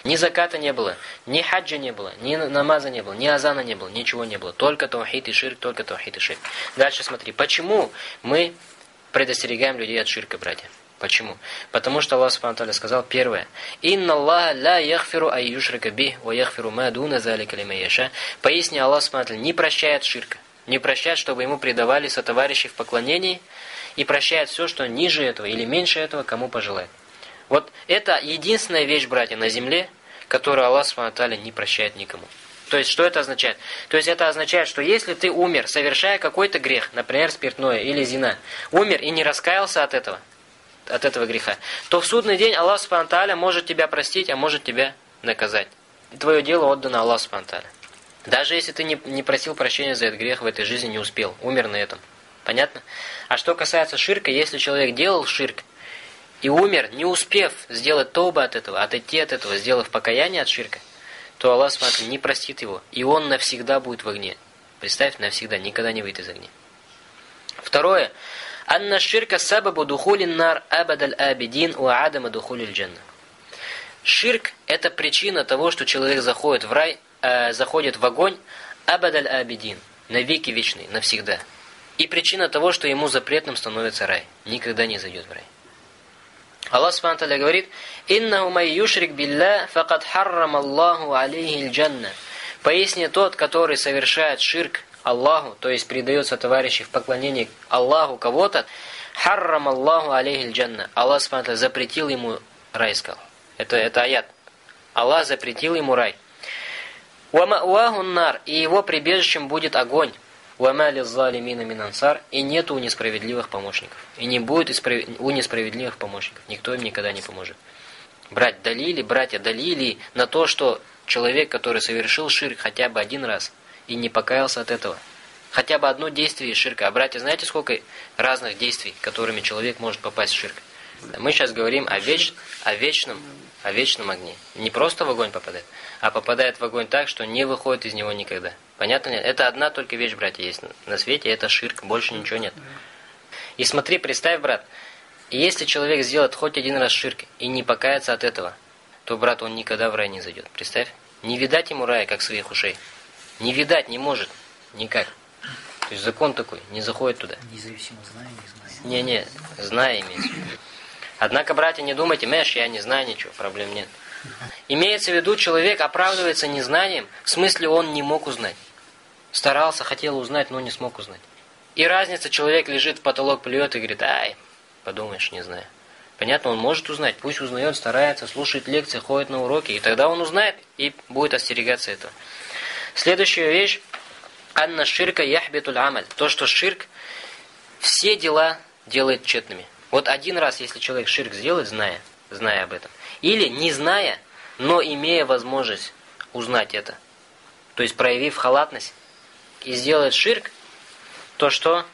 Speaker 1: Ни заката не было, ни хаджа не было, ни намаза не было, ни азана не было, ничего не было. Только таухид и ширк, только таухид и ширк. Дальше смотри, почему мы предостерегаем людей от ширка, братья? Почему? Потому что Аллах Субхану сказал первое. «Инна Аллаха ла яхфиру ай юшрика бих, ва яхфиру ма дуна залика лима яша». Поясни, Аллах Субхану не прощает ширка. Не прощает, чтобы ему предавали сотоварищи в поклонении, и прощает все, что ниже этого или меньше этого, кому пожелает. Вот это единственная вещь, братья, на земле, которую Аллах Субхану не прощает никому. То есть, что это означает? То есть, это означает, что если ты умер, совершая какой-то грех, например, спиртное или зина, умер и не раскаялся от этого, от этого греха, то в судный день Аллах Субхану может тебя простить, а может тебя наказать. И твое дело отдано Аллаху Субхану Даже если ты не, не просил прощения за этот грех в этой жизни, не успел, умер на этом. Понятно? А что касается ширка, если человек делал ширк и умер, не успев сделать тоба от этого, отойти от этого, сделав покаяние от ширка, то Аллах Субхану не простит его, и он навсегда будет в огне. Представь, навсегда, никогда не выйдет из огня. Второе – Ширка сабабу духулин нар абадаль абидин у адама духулиль джанна. Ширк – это причина того, что человек заходит в рай, э, заходит в огонь абадаль абидин, навеки вечный, навсегда. И причина того, что ему запретным становится рай, никогда не зайдет в рай. Аллах Субхану говорит: "Иннаху май юшрик билля, факад харрам Аллаху алейхи джанна". Поясни тот, который совершает ширк Аллаху, то есть предается товарищи в поклонении Аллаху кого-то, харрам Аллаху алейхи джанна. Аллах смотрит, запретил ему рай, сказал. Это, это аят. Аллах запретил ему рай. Уамауаху нар, и его прибежищем будет огонь. Уама лиззалимина минансар, и нет у несправедливых помощников. И не будет у несправедливых помощников. Никто им никогда не поможет. Брать далили, братья, далили на то, что человек, который совершил ширк хотя бы один раз – и не покаялся от этого. Хотя бы одно действие из ширка. А братья, знаете, сколько разных действий, которыми человек может попасть в ширк? Мы сейчас говорим о, веч... о, вечном, о вечном огне. Не просто в огонь попадает, а попадает в огонь так, что не выходит из него никогда. Понятно? Нет? Это одна только вещь, братья, есть на свете, это ширк, больше ничего нет. И смотри, представь, брат, если человек сделает хоть один раз ширк и не покается от этого, то, брат, он никогда в рай не зайдет. Представь. Не видать ему рая, как своих ушей. Не видать не может никак. То есть закон такой, не заходит туда.
Speaker 2: Независимо знаю, не знаю.
Speaker 1: Не-не, зная имеется Однако, братья, не думайте, Мэш, я не знаю ничего, проблем нет. Имеется в виду, человек оправдывается незнанием, в смысле он не мог узнать. Старался, хотел узнать, но не смог узнать. И разница, человек лежит в потолок, плюет и говорит, ай, подумаешь, не знаю. Понятно, он может узнать, пусть узнает, старается, слушает лекции, ходит на уроки, и тогда он узнает и будет остерегаться этого. Следующая вещь, анна ширка яхбитуль амаль. То, что ширк все дела делает тщетными. Вот один раз, если человек ширк сделает, зная, зная об этом, или не зная, но имея возможность узнать это, то есть проявив халатность и сделает ширк, то что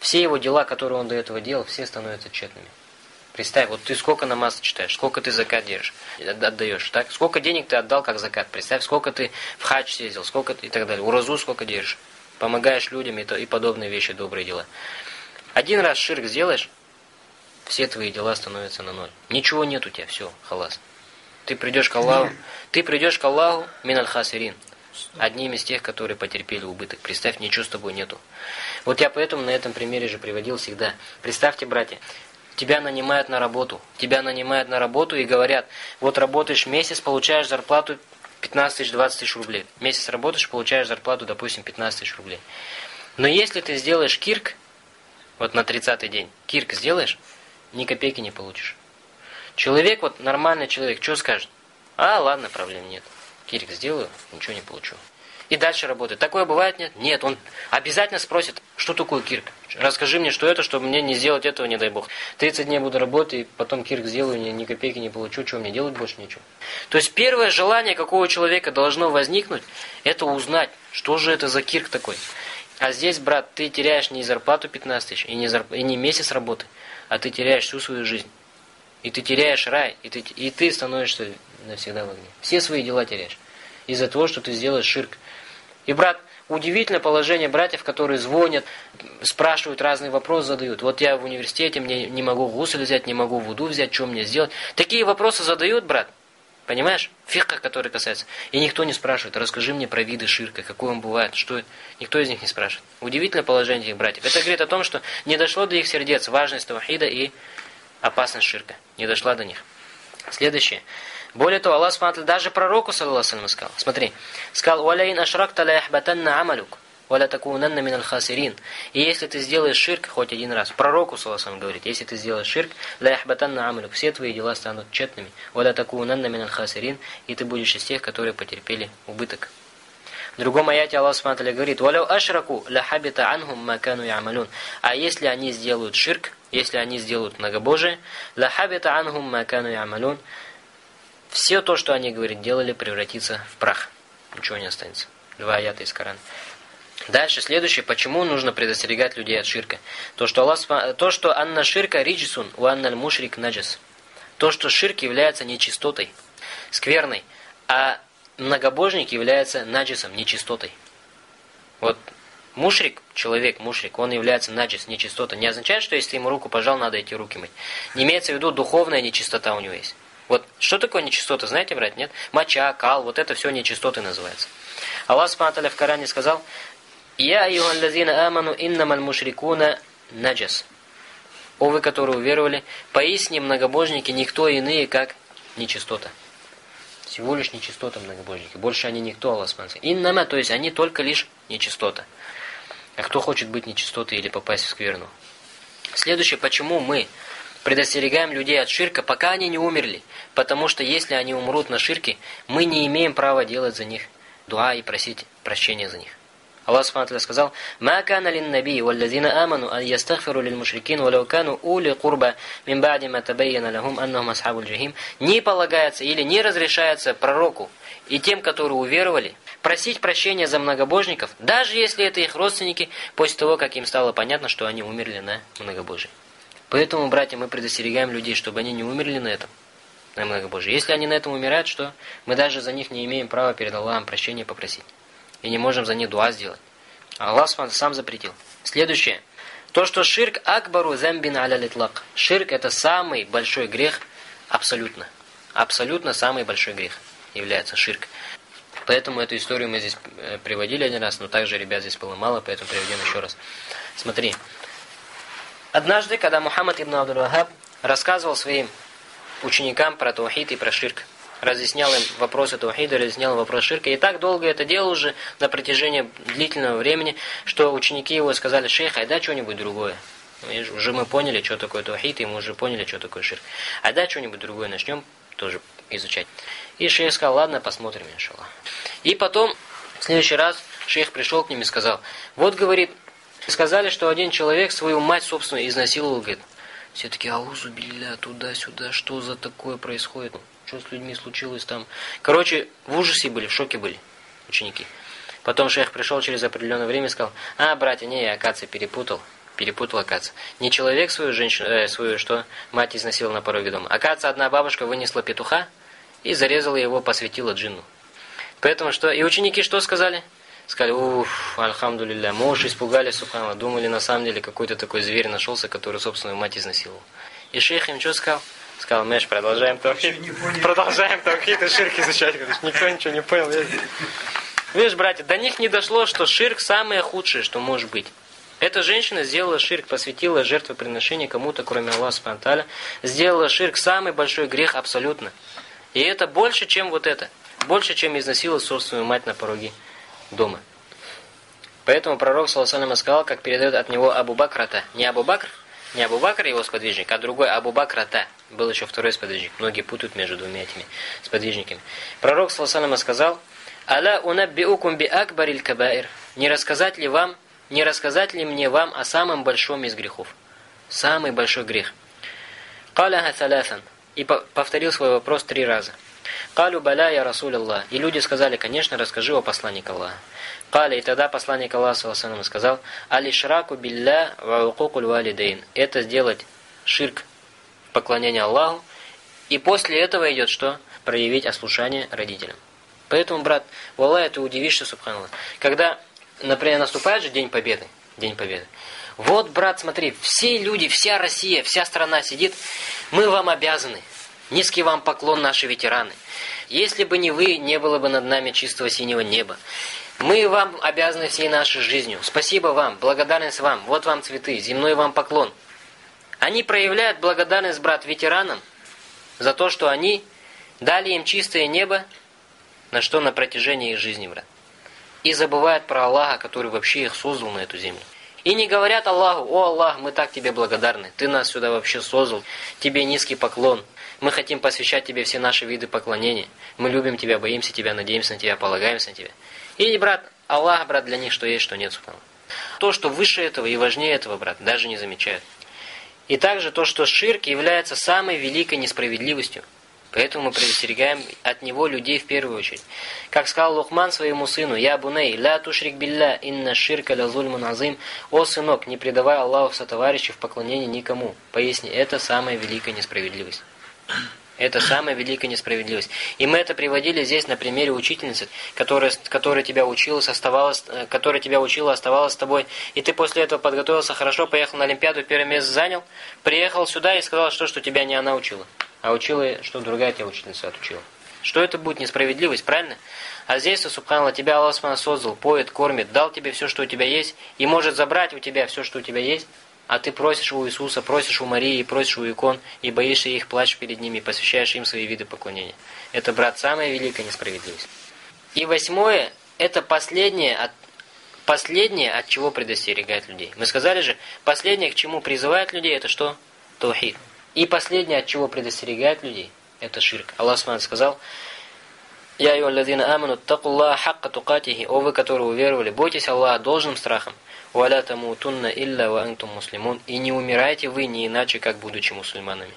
Speaker 1: все его дела, которые он до этого делал, все становятся тщетными. Представь, вот ты сколько намаз читаешь, сколько ты закат держишь, отдаешь, так? Сколько денег ты отдал как закат? Представь, сколько ты в хадж съездил, сколько ты и так далее. Уразу сколько держишь. Помогаешь людям и, то, и подобные вещи, добрые дела. Один раз ширк сделаешь, все твои дела становятся на ноль. Ничего нет у тебя, все, халас. Ты придешь к Аллаху, ты придешь к Аллаху миналь хасирин. Одним из тех, которые потерпели убыток. Представь, ничего с тобой нету. Вот я поэтому на этом примере же приводил всегда. Представьте, братья, тебя нанимают на работу. Тебя нанимают на работу и говорят, вот работаешь месяц, получаешь зарплату 15 тысяч, 20 тысяч рублей. Месяц работаешь, получаешь зарплату, допустим, 15 тысяч рублей. Но если ты сделаешь кирк, вот на 30-й день, кирк сделаешь, ни копейки не получишь. Человек, вот нормальный человек, что скажет? А, ладно, проблем нет. Кирик сделаю, ничего не получу. И дальше работает. Такое бывает, нет? Нет, он обязательно спросит, что такое кирк. Расскажи мне, что это, чтобы мне не сделать этого, не дай бог. 30 дней буду работать, и потом кирк сделаю, ни, ни копейки не получу, что мне делать больше ничего. То есть первое желание какого человека должно возникнуть, это узнать, что же это за кирк такой. А здесь, брат, ты теряешь не зарплату 15 тысяч, и не, зарп... и не месяц работы, а ты теряешь всю свою жизнь. И ты теряешь рай, и ты, и ты становишься навсегда в огне. Все свои дела теряешь. Из-за того, что ты сделаешь ширк. И, брат, удивительное положение братьев, которые звонят, спрашивают разные вопросы, задают. Вот я в университете, мне не могу гусель взять, не могу вуду взять, что мне сделать. Такие вопросы задают, брат. Понимаешь? Фикха, который касается. И никто не спрашивает, расскажи мне про виды ширка, какой он бывает, что... Никто из них не спрашивает. Удивительное положение этих братьев. Это говорит о том, что не дошло до их сердец важность тавхида и опасность ширка. Не дошла до них. Следующее. Более того, Аллах Субтитры даже пророку, саллаху сказал. Смотри. Сказал, «Валяин ашракта ла яхбатанна амалюк, валя такунанна миналь хасирин». И если ты сделаешь ширк хоть один раз, пророку, саллаху говорит, если ты сделаешь ширк, ла яхбатанна амалюк, все твои дела станут тщетными, валя такунанна миналь хасирин, и ты будешь из тех, которые потерпели убыток. В другом аяте Аллах Субтитры говорит, «Валяу ашраку ла хабита анхум макану ямалюн». А если они сделают ширк, если они сделают многобожие, ла хабита анхум макану ямалюн, все то, что они, говорит, делали, превратится в прах. Ничего не останется. Два аята из Корана. Дальше, следующее, почему нужно предостерегать людей от ширка. То, что Аллах, то, что анна ширка риджисун, у анналь мушрик наджас. То, что ширк является нечистотой, скверной, а многобожник является наджисом, нечистотой. Вот мушрик, человек, мушрик, он является наджис, нечистотой. Не означает, что если ему руку пожал, надо идти руки мыть. Не имеется в виду духовная нечистота у него есть. Вот что такое нечистота, знаете, брать, нет? Моча, кал, вот это все нечистоты называется. Аллах Субтитры в Коране сказал: "Я айюхаллазина аману иннамаль мушрикуна наджас". О вы, которые уверовали, поистине многобожники никто иные, как нечистота. Всего лишь нечистота многобожники. Больше они никто, Аллах Субтитры. Иннама, то есть они только лишь нечистота. А кто хочет быть нечистотой или попасть в скверну? Следующее, почему мы Предостерегаем людей от ширка, пока они не умерли. Потому что если они умрут на ширке, мы не имеем права делать за них дуа и просить прощения за них. Аллах Субхану сказал: "Ма кана лин наби валлазина аману ан ястагфиру лил мушрикин валау кану ули курба мин ба'ди ма табайяна лахум аннахум асхабуль джахим". Не полагается или не разрешается пророку и тем, которые уверовали, просить прощения за многобожников, даже если это их родственники, после того, как им стало понятно, что они умерли на многобожии. Поэтому, братья, мы предостерегаем людей, чтобы они не умерли на этом, на многобожие. Если они на этом умирают, что мы даже за них не имеем права перед Аллахом прощения попросить. И не можем за них дуа сделать. Аллах сам запретил. Следующее. То, что ширк акбару замбин аля литлак. Ширк это самый большой грех абсолютно. Абсолютно самый большой грех является ширк. Поэтому эту историю мы здесь э, приводили один раз, но также ребят здесь было мало, поэтому приведем еще раз. Смотри. Однажды, когда Мухаммад ибн Абдул-Вахаб рассказывал своим ученикам про таухид и про ширк, разъяснял им вопросы таухида, разъяснял вопрос ширка, и так долго это делал уже на протяжении длительного времени, что ученики его сказали, шейх, айда что-нибудь другое. Уже мы поняли, что такое таухид, и мы уже поняли, что такое ширк. А да, что-нибудь другое начнем тоже изучать. И шейх сказал, ладно, посмотрим, иншаллах. И потом, в следующий раз, шейх пришел к ним и сказал, вот, говорит, сказали, что один человек свою мать, собственно, изнасиловал, говорит. Все таки аузу билля, туда-сюда, что за такое происходит? Что с людьми случилось там? Короче, в ужасе были, в шоке были ученики. Потом шейх пришел через определенное время и сказал, а, братья, не, я, оказывается, перепутал. Перепутал, оказывается. Не человек свою женщину, э, свою, что мать изнасиловала на пороге дома. Оказывается, одна бабушка вынесла петуха и зарезала его, посвятила джинну. Поэтому что? И ученики что сказали? Сказали, уф, альхамдулилля, мы уж испугались, субханаллах, думали, на самом деле, какой-то такой зверь нашелся, который собственную мать изнасиловал. И шейх им что сказал? Сказал, Меш, продолжаем тавхид. Продолжаем тавхид и ширк изучать. Никто ничего не понял. Видишь, братья, до них не дошло, что ширк самое худшее, что может быть. Эта женщина сделала ширк, посвятила жертвоприношение кому-то, кроме Аллаха Субтитры, сделала ширк самый большой грех абсолютно. И это больше, чем вот это. Больше, чем изнасиловать собственную мать на пороге дома. Поэтому пророк, саллаху сказал, как передает от него Абу Бакрата. Не Абу Бакр, не Абу Бакр его сподвижник, а другой Абу Бакрата. Был еще второй сподвижник. Многие путают между двумя этими сподвижниками. Пророк, саллаху сказал, «Аля унаббиукум би акбариль кабаир». Не рассказать ли вам, не рассказать ли мне вам о самом большом из грехов? Самый большой грех. «Каляха салясан». И повторил свой вопрос три раза. «Калю баля я Расуль Аллах». И люди сказали, конечно, расскажи о посланник Аллаха. Каля, и тогда посланник Аллаха саллаху сказал, «Алишраку билля ва укукуль валидейн». Это сделать ширк, поклонение Аллаху. И после этого идет что? Проявить ослушание родителям. Поэтому, брат, в Аллахе ты удивишься, субханаллах. Когда, например, наступает же День Победы, День Победы. Вот, брат, смотри, все люди, вся Россия, вся страна сидит, мы вам обязаны. Низкий вам поклон, наши ветераны. Если бы не вы, не было бы над нами чистого синего неба. Мы вам обязаны всей нашей жизнью. Спасибо вам, благодарность вам, вот вам цветы, земной вам поклон. Они проявляют благодарность, брат, ветеранам за то, что они дали им чистое небо на что на протяжении их жизни, брат. И забывают про Аллаха, который вообще их создал на эту землю. И не говорят Аллаху, «О Аллах, мы так тебе благодарны, ты нас сюда вообще создал, тебе низкий поклон, мы хотим посвящать тебе все наши виды поклонения, мы любим тебя, боимся тебя, надеемся на тебя, полагаемся на тебя». И, брат, Аллах, брат, для них что есть, что нет. То, что выше этого и важнее этого, брат, даже не замечают. И также то, что ширк является самой великой несправедливостью. Поэтому мы предостерегаем от него людей в первую очередь. Как сказал Лухман своему сыну, «Я буней, ля тушрик билля, инна ширка ля зульман азим». «О, сынок, не предавай Аллаху сотоварищей в поклонении никому». Поясни, это самая великая несправедливость. Это самая великая несправедливость. И мы это приводили здесь на примере учительницы, которая, которая тебя учила, оставалась, э, которая тебя учила, оставалась с тобой, и ты после этого подготовился хорошо, поехал на Олимпиаду, первое место занял, приехал сюда и сказал, что, что тебя не она учила а учила, что другая тебя учительница отучила. Что это будет несправедливость, правильно? А здесь, субханаллах, тебя Аллах создал, поет, кормит, дал тебе все, что у тебя есть, и может забрать у тебя все, что у тебя есть, а ты просишь у Иисуса, просишь у Марии, просишь у икон, и боишься их, плачешь перед ними, посвящаешь им свои виды поклонения. Это, брат, самая великая несправедливость. И восьмое, это последнее, от, последнее, от чего предостерегает людей. Мы сказали же, последнее, к чему призывает людей, это что? Таухид. И последнее, от чего предостерегает людей, это ширк. Аллах Субхану сказал, «Я и алладина аману такуллаха хакка тукатихи, о вы, которые уверовали, бойтесь Аллаха должным страхом, валя тамутунна илля ва антум муслимун, и не умирайте вы не иначе, как будучи мусульманами».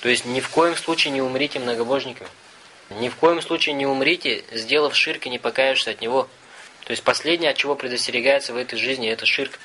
Speaker 1: То есть ни в коем случае не умрите многобожниками. Ни в коем случае не умрите, сделав ширк и не покаявшись от него. То есть последнее, от чего предостерегается в этой жизни, это ширк.